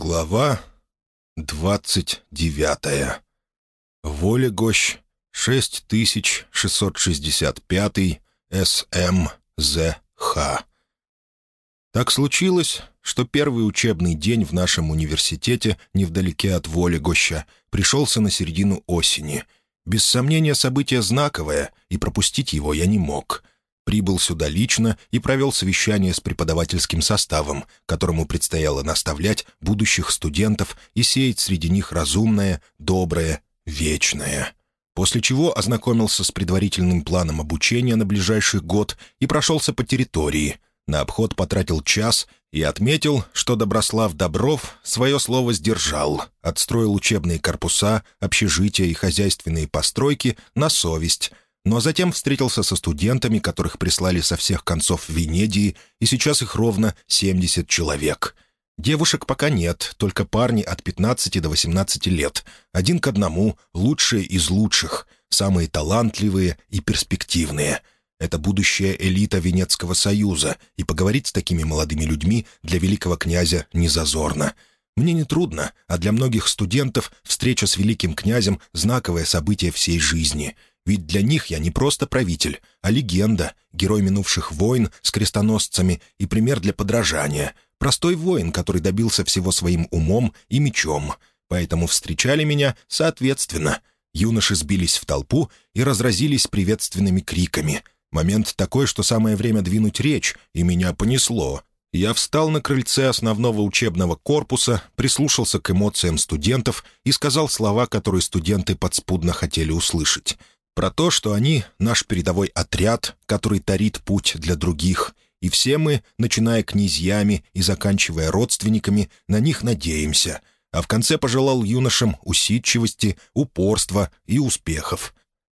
Глава двадцать девятая. Волегощ, 6665 СМЗХ. Так случилось, что первый учебный день в нашем университете, невдалеке от Волегоща, пришелся на середину осени. Без сомнения, событие знаковое, и пропустить его я не мог — прибыл сюда лично и провел совещание с преподавательским составом, которому предстояло наставлять будущих студентов и сеять среди них разумное, доброе, вечное. После чего ознакомился с предварительным планом обучения на ближайший год и прошелся по территории. На обход потратил час и отметил, что Доброслав Добров свое слово сдержал, отстроил учебные корпуса, общежития и хозяйственные постройки на совесть — но затем встретился со студентами, которых прислали со всех концов Венедии, и сейчас их ровно 70 человек. Девушек пока нет, только парни от 15 до 18 лет. Один к одному, лучшие из лучших, самые талантливые и перспективные. Это будущая элита Венецкого союза, и поговорить с такими молодыми людьми для великого князя не зазорно. Мне не трудно, а для многих студентов встреча с великим князем — знаковое событие всей жизни — ведь для них я не просто правитель, а легенда, герой минувших войн с крестоносцами и пример для подражания. Простой воин, который добился всего своим умом и мечом. Поэтому встречали меня соответственно. Юноши сбились в толпу и разразились приветственными криками. Момент такой, что самое время двинуть речь, и меня понесло. Я встал на крыльце основного учебного корпуса, прислушался к эмоциям студентов и сказал слова, которые студенты подспудно хотели услышать. Про то, что они — наш передовой отряд, который тарит путь для других, и все мы, начиная князьями и заканчивая родственниками, на них надеемся, а в конце пожелал юношам усидчивости, упорства и успехов.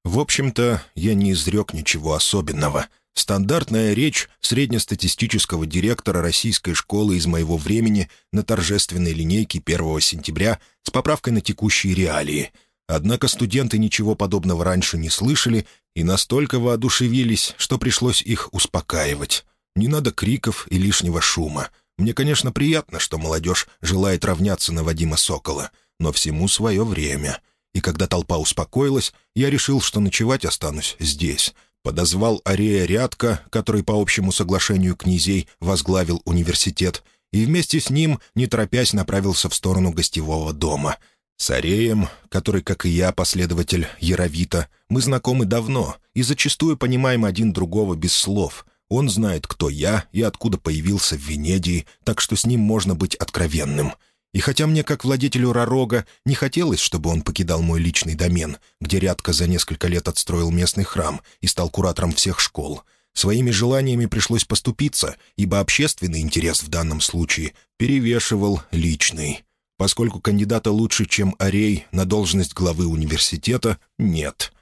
В общем-то, я не изрек ничего особенного. Стандартная речь среднестатистического директора российской школы из моего времени на торжественной линейке 1 сентября с поправкой на текущие реалии — Однако студенты ничего подобного раньше не слышали и настолько воодушевились, что пришлось их успокаивать. Не надо криков и лишнего шума. Мне, конечно, приятно, что молодежь желает равняться на Вадима Сокола, но всему свое время. И когда толпа успокоилась, я решил, что ночевать останусь здесь. Подозвал Арея Рядка, который по общему соглашению князей возглавил университет, и вместе с ним, не торопясь, направился в сторону гостевого дома — с Ареем, который, как и я, последователь Яровита, мы знакомы давно и зачастую понимаем один другого без слов. Он знает, кто я и откуда появился в Венедии, так что с ним можно быть откровенным. И хотя мне, как владетелю Ророга, не хотелось, чтобы он покидал мой личный домен, где Рядко за несколько лет отстроил местный храм и стал куратором всех школ, своими желаниями пришлось поступиться, ибо общественный интерес в данном случае перевешивал личный. Поскольку кандидата лучше, чем Арей, на должность главы университета нет.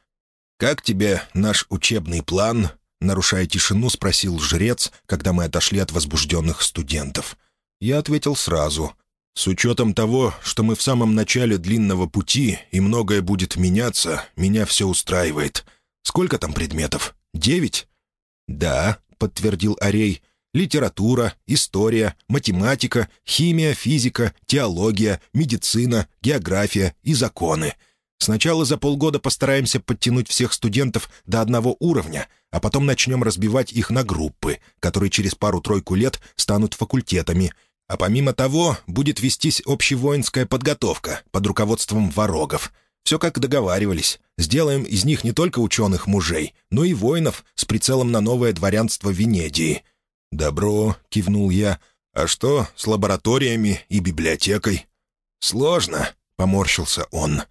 «Как тебе наш учебный план?» — нарушая тишину, спросил жрец, когда мы отошли от возбужденных студентов. Я ответил сразу. «С учетом того, что мы в самом начале длинного пути и многое будет меняться, меня все устраивает. Сколько там предметов? Девять?» «Да», — подтвердил Арей, — литература, история, математика, химия, физика, теология, медицина, география и законы. Сначала за полгода постараемся подтянуть всех студентов до одного уровня, а потом начнем разбивать их на группы, которые через пару-тройку лет станут факультетами. А помимо того, будет вестись общевоинская подготовка под руководством ворогов. Все как договаривались. Сделаем из них не только ученых мужей, но и воинов с прицелом на новое дворянство Венедии — «Добро», — кивнул я. «А что с лабораториями и библиотекой?» «Сложно», — поморщился он.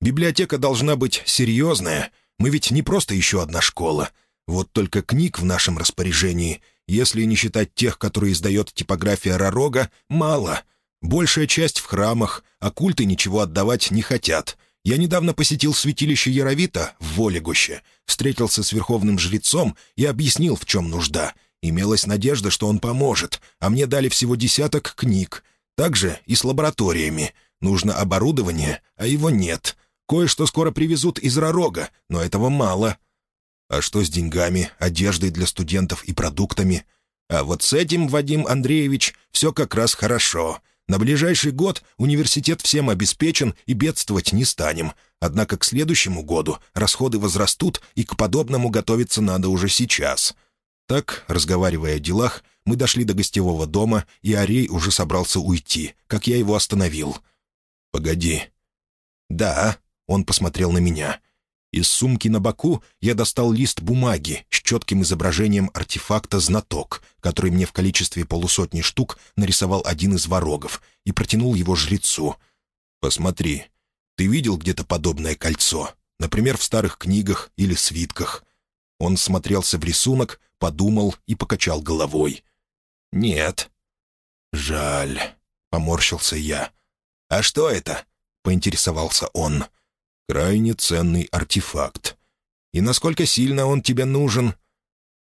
«Библиотека должна быть серьезная. Мы ведь не просто еще одна школа. Вот только книг в нашем распоряжении, если не считать тех, которые издает типография Ророга, мало. Большая часть в храмах, а культы ничего отдавать не хотят». Я недавно посетил святилище Яровита в Волегуще, встретился с верховным жрецом и объяснил, в чем нужда, Имелась надежда, что он поможет, а мне дали всего десяток книг. Также и с лабораториями. Нужно оборудование, а его нет. Кое-что скоро привезут из Ророга, но этого мало. А что с деньгами, одеждой для студентов и продуктами? А вот с этим, Вадим Андреевич, все как раз хорошо. На ближайший год университет всем обеспечен и бедствовать не станем. Однако к следующему году расходы возрастут, и к подобному готовиться надо уже сейчас». Так, разговаривая о делах, мы дошли до гостевого дома, и Арей уже собрался уйти, как я его остановил. «Погоди». «Да», — он посмотрел на меня. Из сумки на боку я достал лист бумаги с четким изображением артефакта «Знаток», который мне в количестве полусотни штук нарисовал один из ворогов, и протянул его жрецу. «Посмотри, ты видел где-то подобное кольцо? Например, в старых книгах или свитках?» Он смотрелся в рисунок, подумал и покачал головой. «Нет». «Жаль», — поморщился я. «А что это?» — поинтересовался он. Крайне ценный артефакт. И насколько сильно он тебе нужен?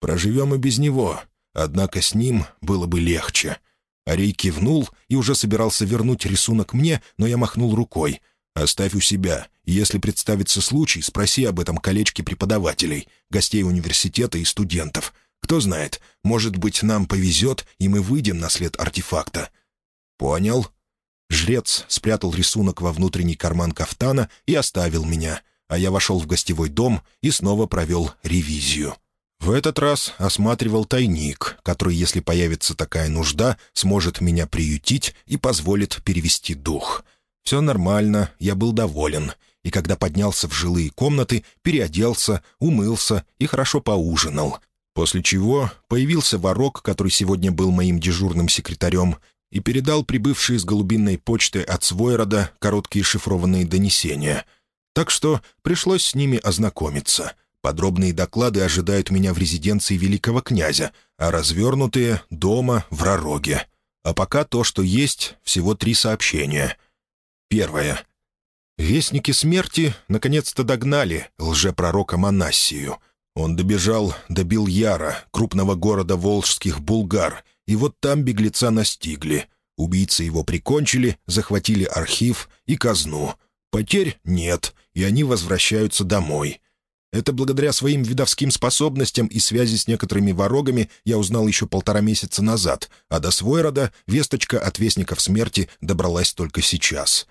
Проживем и без него, однако с ним было бы легче. Арей кивнул и уже собирался вернуть рисунок мне, но я махнул рукой. «Оставь у себя, если представится случай, спроси об этом колечке преподавателей, гостей университета и студентов. Кто знает, может быть, нам повезет, и мы выйдем на след артефакта». «Понял», Жрец спрятал рисунок во внутренний карман кафтана и оставил меня, а я вошел в гостевой дом и снова провел ревизию. В этот раз осматривал тайник, который, если появится такая нужда, сможет меня приютить и позволит перевести дух. Все нормально, я был доволен, и когда поднялся в жилые комнаты, переоделся, умылся и хорошо поужинал. После чего появился ворок, который сегодня был моим дежурным секретарем, и передал прибывшие с голубинной почты от Свойрода короткие шифрованные донесения. Так что пришлось с ними ознакомиться. Подробные доклады ожидают меня в резиденции великого князя, а развернутые — дома, в Ророге. А пока то, что есть, всего три сообщения. Первое. Вестники смерти наконец-то догнали лжепророка Манассию. Он добежал до Биляра, крупного города волжских булгар, и вот там беглеца настигли. Убийцы его прикончили, захватили архив и казну. Потерь нет, и они возвращаются домой. Это благодаря своим видовским способностям и связи с некоторыми ворогами я узнал еще полтора месяца назад, а до Свойрода весточка от Вестников Смерти добралась только сейчас.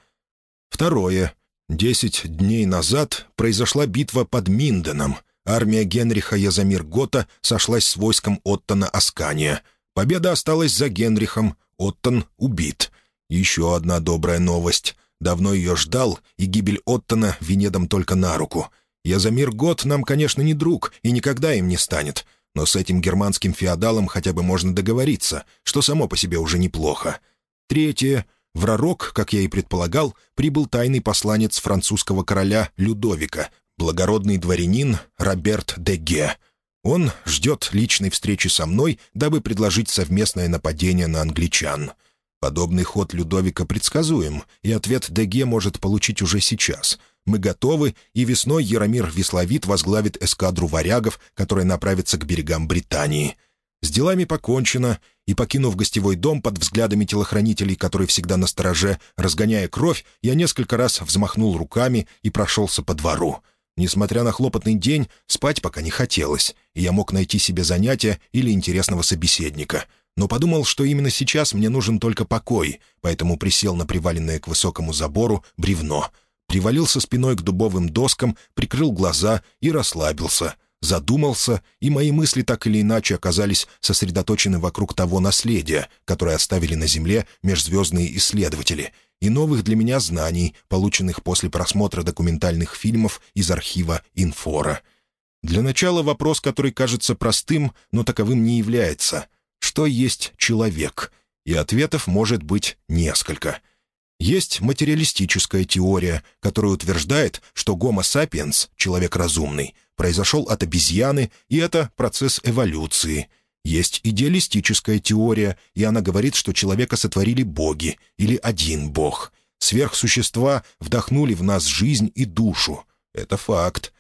Второе. Десять дней назад произошла битва под Минденом. Армия Генриха Язамир Гота сошлась с войском Оттона Аскания — Победа осталась за Генрихом, Оттон убит. Еще одна добрая новость. Давно ее ждал, и гибель Оттона Венедом только на руку. Язамир Год нам, конечно, не друг, и никогда им не станет. Но с этим германским феодалом хотя бы можно договориться, что само по себе уже неплохо. Третье. В Ророк, как я и предполагал, прибыл тайный посланец французского короля Людовика, благородный дворянин Роберт де Ге — он ждет личной встречи со мной, дабы предложить совместное нападение на англичан. Подобный ход Людовика предсказуем, и ответ ДГ может получить уже сейчас. Мы готовы, и весной Яромир Весловит возглавит эскадру варягов, которая направится к берегам Британии. С делами покончено, и, покинув гостевой дом под взглядами телохранителей, которые всегда на стороже, разгоняя кровь, я несколько раз взмахнул руками и прошелся по двору. Несмотря на хлопотный день, спать пока не хотелось, и я мог найти себе занятие или интересного собеседника. Но подумал, что именно сейчас мне нужен только покой, поэтому присел на приваленное к высокому забору бревно, привалился спиной к дубовым доскам, прикрыл глаза и расслабился. Задумался, и мои мысли так или иначе оказались сосредоточены вокруг того наследия, которое оставили на Земле межзвездные исследователи — и новых для меня знаний, полученных после просмотра документальных фильмов из архива «Инфора». Для начала вопрос, который кажется простым, но таковым не является. Что есть человек? И ответов может быть несколько. Есть материалистическая теория, которая утверждает, что гомо сапиенс, человек разумный, произошел от обезьяны, и это процесс эволюции — есть идеалистическая теория, и она говорит, что человека сотворили боги или один бог. Сверхсущества вдохнули в нас жизнь и душу. Это факт.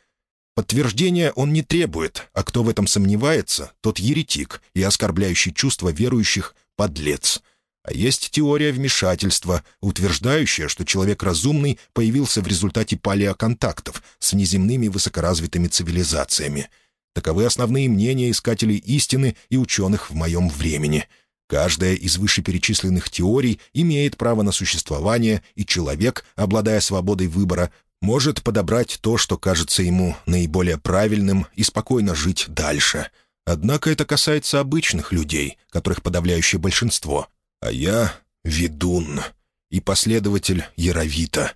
Подтверждения он не требует, а кто в этом сомневается, тот еретик и оскорбляющий чувства верующих — подлец. А есть теория вмешательства, утверждающая, что человек разумный появился в результате палеоконтактов с внеземными высокоразвитыми цивилизациями — Таковы основные мнения искателей истины и ученых в моем времени. Каждая из вышеперечисленных теорий имеет право на существование, и человек, обладая свободой выбора, может подобрать то, что кажется ему наиболее правильным, и спокойно жить дальше. Однако это касается обычных людей, которых подавляющее большинство. А я — ведун и последователь Яровита.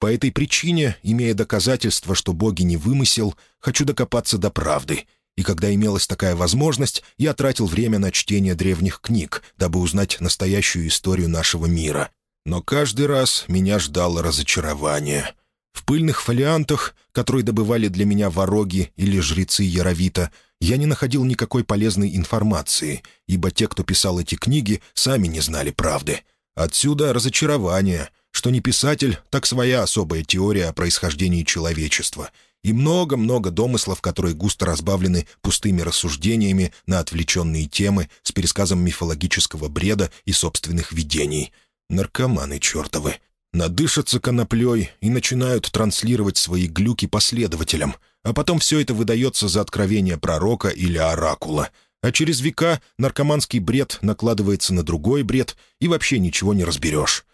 По этой причине, имея доказательства, что боги не вымысел, хочу докопаться до правды. И когда имелась такая возможность, я тратил время на чтение древних книг, дабы узнать настоящую историю нашего мира. Но каждый раз меня ждало разочарование — в пыльных фолиантах, которые добывали для меня вороги или жрецы Яровита, я не находил никакой полезной информации, ибо те, кто писал эти книги, сами не знали правды. Отсюда разочарование, что не писатель, так своя особая теория о происхождении человечества и много-много домыслов, которые густо разбавлены пустыми рассуждениями на отвлеченные темы с пересказом мифологического бреда и собственных видений. Наркоманы чертовы надышатся коноплей и начинают транслировать свои глюки последователям, а потом все это выдается за откровение пророка или оракула. А через века наркоманский бред накладывается на другой бред, и вообще ничего не разберешь.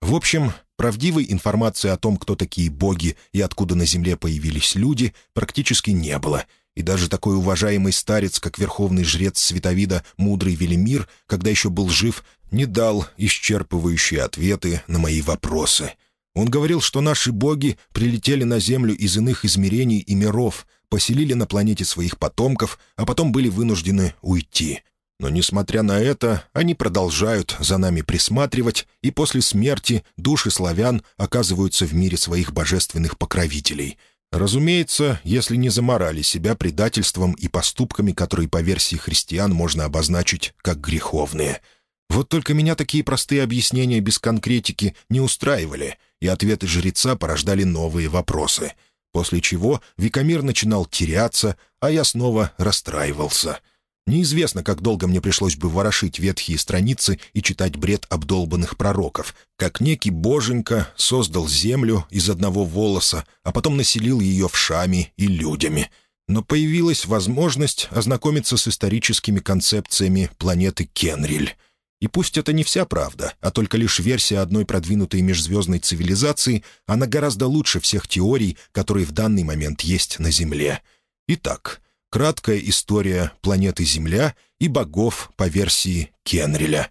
В общем, правдивой информации о том, кто такие боги и откуда на Земле появились люди, практически не было — и даже такой уважаемый старец, как верховный жрец Световида, мудрый Велимир, когда еще был жив, не дал исчерпывающие ответы на мои вопросы. Он говорил, что наши боги прилетели на Землю из иных измерений и миров, поселили на планете своих потомков, а потом были вынуждены уйти. Но, несмотря на это, они продолжают за нами присматривать, и после смерти души славян оказываются в мире своих божественных покровителей — Разумеется, если не заморали себя предательством и поступками, которые по версии христиан можно обозначить как греховные. Вот только меня такие простые объяснения без конкретики не устраивали, и ответы жреца порождали новые вопросы. После чего Викамир начинал теряться, а я снова расстраивался — Неизвестно, как долго мне пришлось бы ворошить ветхие страницы и читать бред обдолбанных пророков, как некий боженька создал землю из одного волоса, а потом населил ее вшами и людьми. Но появилась возможность ознакомиться с историческими концепциями планеты Кенриль. И пусть это не вся правда, а только лишь версия одной продвинутой межзвездной цивилизации, она гораздо лучше всех теорий, которые в данный момент есть на Земле. Итак, краткая история планеты Земля и богов по версии Кенриля.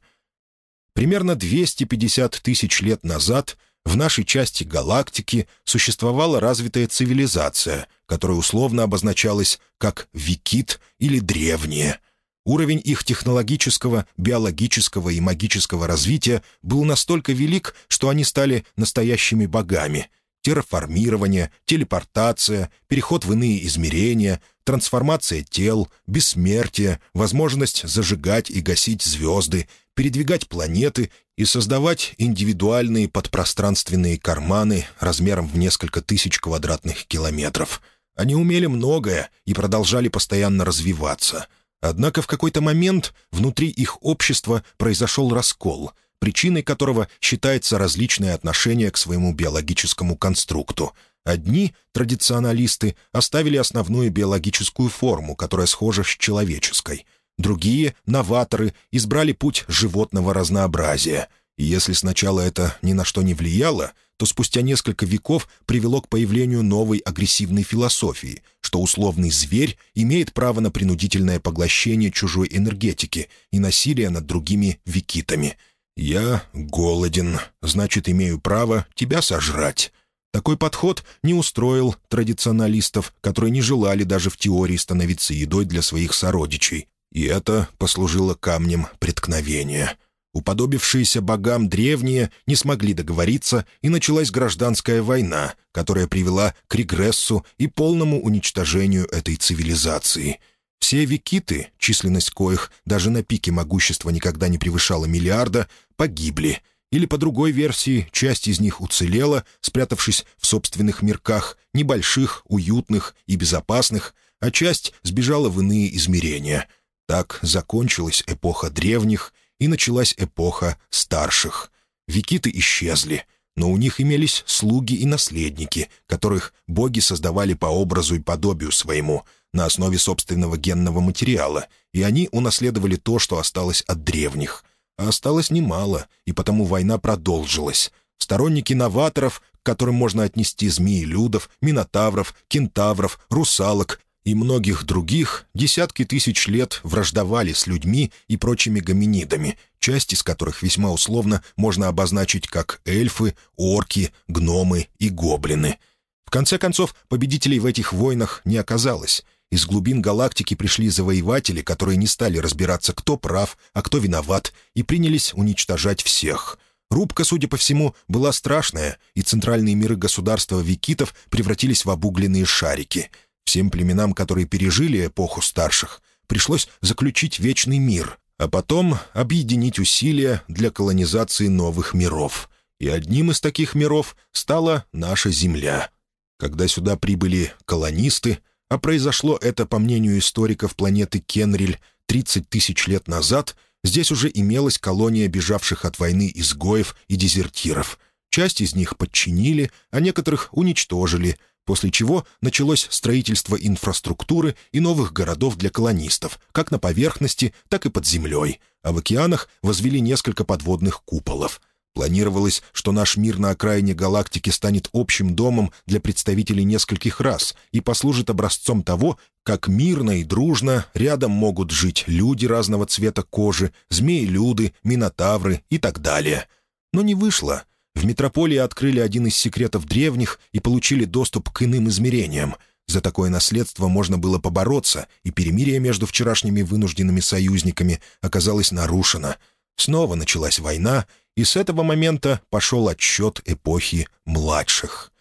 Примерно 250 тысяч лет назад в нашей части галактики существовала развитая цивилизация, которая условно обозначалась как «викит» или «древние». Уровень их технологического, биологического и магического развития был настолько велик, что они стали настоящими богами — терраформирование, телепортация, переход в иные измерения, трансформация тел, бессмертие, возможность зажигать и гасить звезды, передвигать планеты и создавать индивидуальные подпространственные карманы размером в несколько тысяч квадратных километров. Они умели многое и продолжали постоянно развиваться. Однако в какой-то момент внутри их общества произошел раскол — причиной которого считается различное отношение к своему биологическому конструкту. Одни, традиционалисты, оставили основную биологическую форму, которая схожа с человеческой. Другие, новаторы, избрали путь животного разнообразия. И если сначала это ни на что не влияло, то спустя несколько веков привело к появлению новой агрессивной философии, что условный зверь имеет право на принудительное поглощение чужой энергетики и насилие над другими викитами — «Я голоден, значит, имею право тебя сожрать». Такой подход не устроил традиционалистов, которые не желали даже в теории становиться едой для своих сородичей. И это послужило камнем преткновения. Уподобившиеся богам древние не смогли договориться, и началась гражданская война, которая привела к регрессу и полному уничтожению этой цивилизации — все викиты, численность коих даже на пике могущества никогда не превышала миллиарда, погибли. Или, по другой версии, часть из них уцелела, спрятавшись в собственных мирках, небольших, уютных и безопасных, а часть сбежала в иные измерения. Так закончилась эпоха древних, и началась эпоха старших. Викиты исчезли, но у них имелись слуги и наследники, которых боги создавали по образу и подобию своему — на основе собственного генного материала, и они унаследовали то, что осталось от древних. А осталось немало, и потому война продолжилась. Сторонники новаторов, к которым можно отнести змеи-людов, минотавров, кентавров, русалок и многих других, десятки тысяч лет враждовали с людьми и прочими гоминидами, часть из которых весьма условно можно обозначить как эльфы, орки, гномы и гоблины. В конце концов, победителей в этих войнах не оказалось. Из глубин галактики пришли завоеватели, которые не стали разбираться, кто прав, а кто виноват, и принялись уничтожать всех. Рубка, судя по всему, была страшная, и центральные миры государства викитов превратились в обугленные шарики. Всем племенам, которые пережили эпоху старших, пришлось заключить вечный мир, а потом объединить усилия для колонизации новых миров. И одним из таких миров стала наша Земля. Когда сюда прибыли колонисты, а произошло это, по мнению историков планеты Кенриль, 30 тысяч лет назад, здесь уже имелась колония бежавших от войны изгоев и дезертиров. Часть из них подчинили, а некоторых уничтожили, после чего началось строительство инфраструктуры и новых городов для колонистов, как на поверхности, так и под землей, а в океанах возвели несколько подводных куполов. Планировалось, что наш мир на окраине галактики станет общим домом для представителей нескольких рас и послужит образцом того, как мирно и дружно рядом могут жить люди разного цвета кожи, змеи-люды, минотавры и так далее. Но не вышло — в метрополии открыли один из секретов древних и получили доступ к иным измерениям. За такое наследство можно было побороться, и перемирие между вчерашними вынужденными союзниками оказалось нарушено. Снова началась война, и с этого момента пошел отсчет эпохи младших.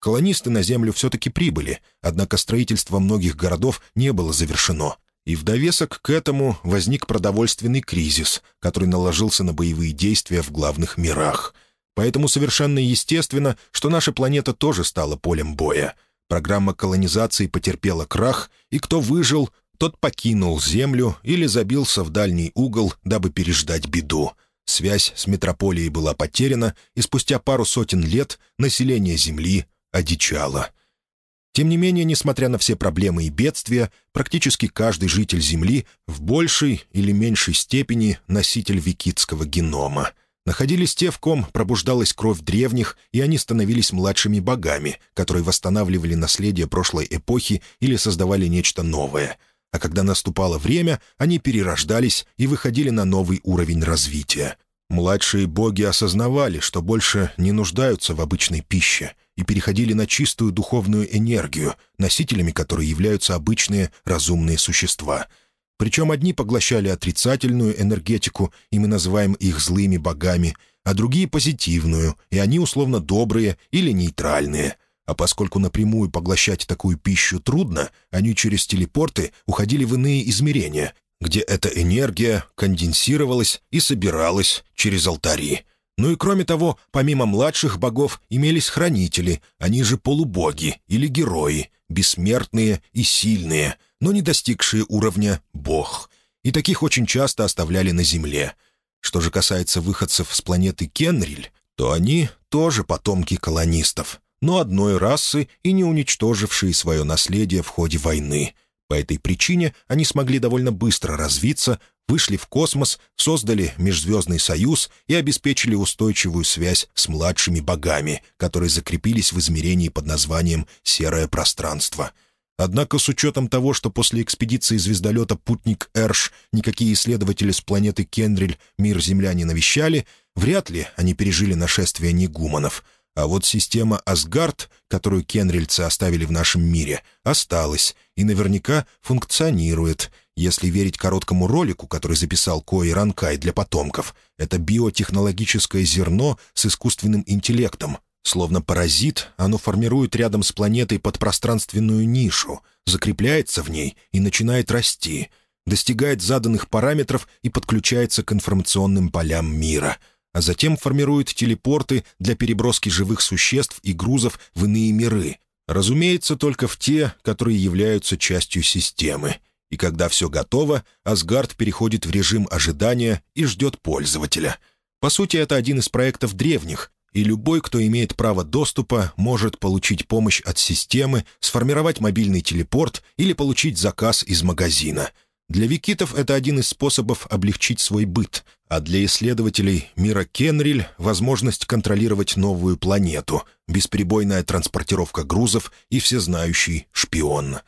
Колонисты на Землю все-таки прибыли, однако строительство многих городов не было завершено. И в довесок к этому возник продовольственный кризис, который наложился на боевые действия в главных мирах — Поэтому совершенно естественно, что наша планета тоже стала полем боя. Программа колонизации потерпела крах, и кто выжил, тот покинул Землю или забился в дальний угол, дабы переждать беду. Связь с метрополией была потеряна, и спустя пару сотен лет население Земли одичало. Тем не менее, несмотря на все проблемы и бедствия, практически каждый житель Земли в большей или меньшей степени носитель викитского генома — Находились те, в ком пробуждалась кровь древних, и они становились младшими богами, которые восстанавливали наследие прошлой эпохи или создавали нечто новое. А когда наступало время, они перерождались и выходили на новый уровень развития. Младшие боги осознавали, что больше не нуждаются в обычной пище, и переходили на чистую духовную энергию, носителями которой являются обычные разумные существа — причем одни поглощали отрицательную энергетику, и мы называем их злыми богами, а другие — позитивную, и они условно добрые или нейтральные. А поскольку напрямую поглощать такую пищу трудно, они через телепорты уходили в иные измерения, где эта энергия конденсировалась и собиралась через алтари. Ну и кроме того, помимо младших богов имелись хранители, они же полубоги или герои, бессмертные и сильные — но не достигшие уровня «бог». И таких очень часто оставляли на Земле. Что же касается выходцев с планеты Кенриль, то они тоже потомки колонистов, но одной расы и не уничтожившие свое наследие в ходе войны. По этой причине они смогли довольно быстро развиться, вышли в космос, создали Межзвездный союз и обеспечили устойчивую связь с младшими богами, которые закрепились в измерении под названием «серое пространство». Однако с учетом того, что после экспедиции звездолета «Путник Эрш» никакие исследователи с планеты Кендриль мир Земля не навещали, вряд ли они пережили нашествие негуманов. А вот система Асгард, которую кенрильцы оставили в нашем мире, осталась и наверняка функционирует. Если верить короткому ролику, который записал Кои Ранкай для потомков, это биотехнологическое зерно с искусственным интеллектом, Словно паразит, оно формирует рядом с планетой подпространственную нишу, закрепляется в ней и начинает расти, достигает заданных параметров и подключается к информационным полям мира, а затем формирует телепорты для переброски живых существ и грузов в иные миры, разумеется, только в те, которые являются частью системы. И когда все готово, Асгард переходит в режим ожидания и ждет пользователя. По сути, это один из проектов древних, и любой, кто имеет право доступа, может получить помощь от системы, сформировать мобильный телепорт или получить заказ из магазина. Для викитов это один из способов облегчить свой быт, а для исследователей мира Кенриль — возможность контролировать новую планету, бесперебойная транспортировка грузов и всезнающий шпион.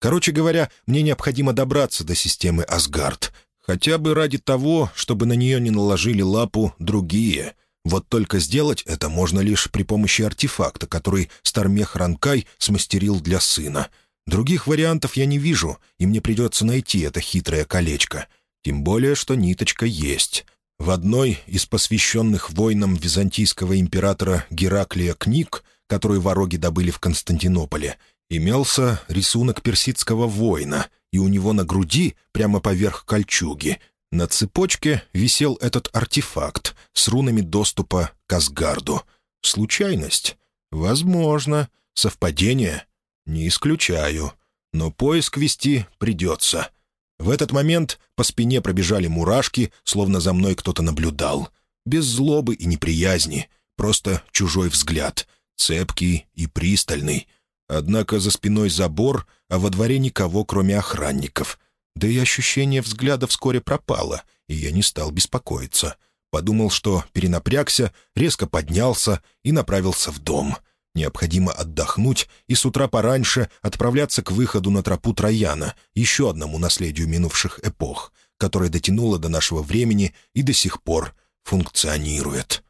Короче говоря, мне необходимо добраться до системы Асгард, хотя бы ради того, чтобы на нее не наложили лапу другие — вот только сделать это можно лишь при помощи артефакта, который Стармех Ранкай смастерил для сына. Других вариантов я не вижу, и мне придется найти это хитрое колечко. Тем более, что ниточка есть. В одной из посвященных войнам византийского императора Гераклия книг, которые вороги добыли в Константинополе, имелся рисунок персидского воина, и у него на груди, прямо поверх кольчуги, на цепочке висел этот артефакт с рунами доступа к Асгарду. Случайность? Возможно. Совпадение? Не исключаю. Но поиск вести придется. В этот момент по спине пробежали мурашки, словно за мной кто-то наблюдал. Без злобы и неприязни, просто чужой взгляд, цепкий и пристальный. Однако за спиной забор, а во дворе никого, кроме охранников — да и ощущение взгляда вскоре пропало, и я не стал беспокоиться. Подумал, что перенапрягся, резко поднялся и направился в дом. Необходимо отдохнуть и с утра пораньше отправляться к выходу на тропу Трояна, еще одному наследию минувших эпох, которое дотянуло до нашего времени и до сих пор функционирует.